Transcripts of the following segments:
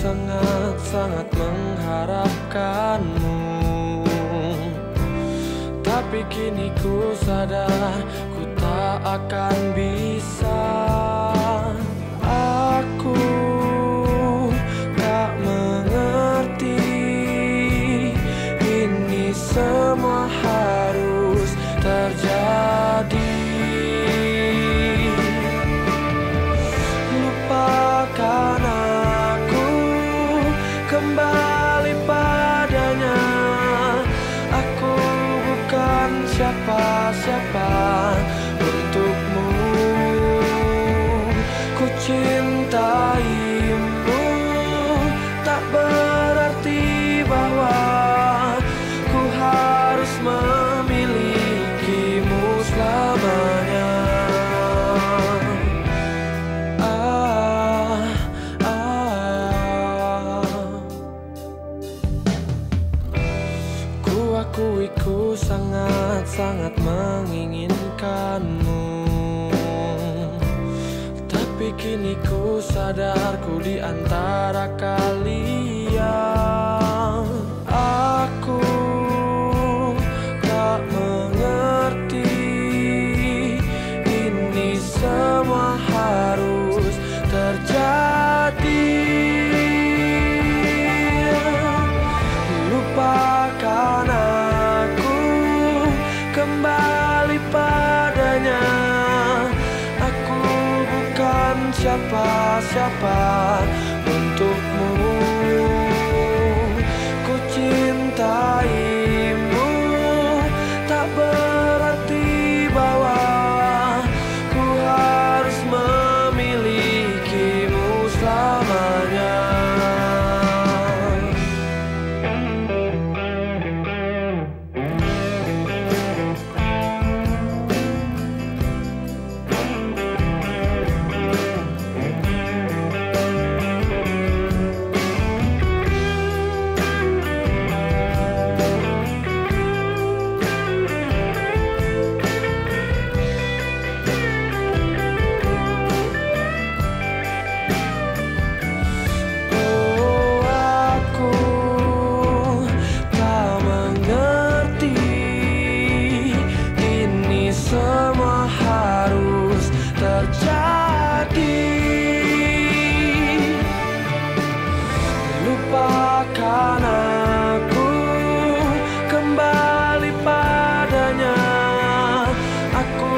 sangat-sangat mengharapkanmu. Tapi kini ku sadar ku tak akan bisa. Aku tak mengerti Ini semua harus terjadi. Lupakan kembali padanya. Aku bukan siapa-siapa untukmu. Ku cintaimu akui ku sangat-sangat menginginkanmu. Tapi kini ku sadar ku di antara kalian. Aku tak mengerti. Ini semua harus terjadi kembali padanya. Aku bukan siapa-siapa Lupakan aku kembali padanya. Aku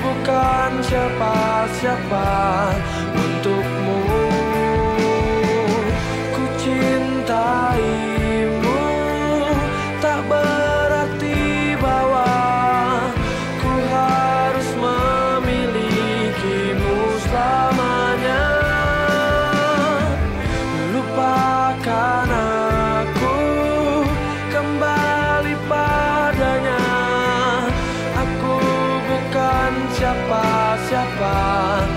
bukan siapa-siapa siya pa, siya pa.